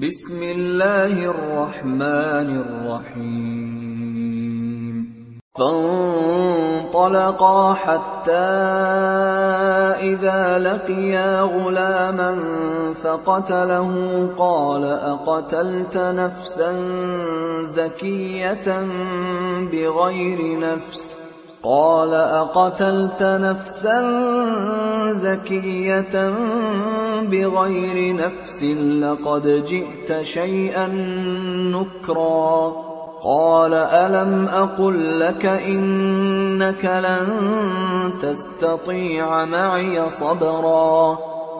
بسم الله الرحمن الرحيم فانطلقا حتى اذا لقيا غلاما فقتله قال اقتلت نفسا زكيه بغير نفس قال أقتلت نفسا زكية بغير نفس لقد جئت شيئا نكرا. قال ألم أقل لك إنك لن تستطيع معي صبرا.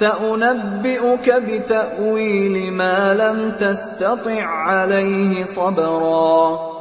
سأنبئك بتأويل ما لم تستطع عليه صبرا.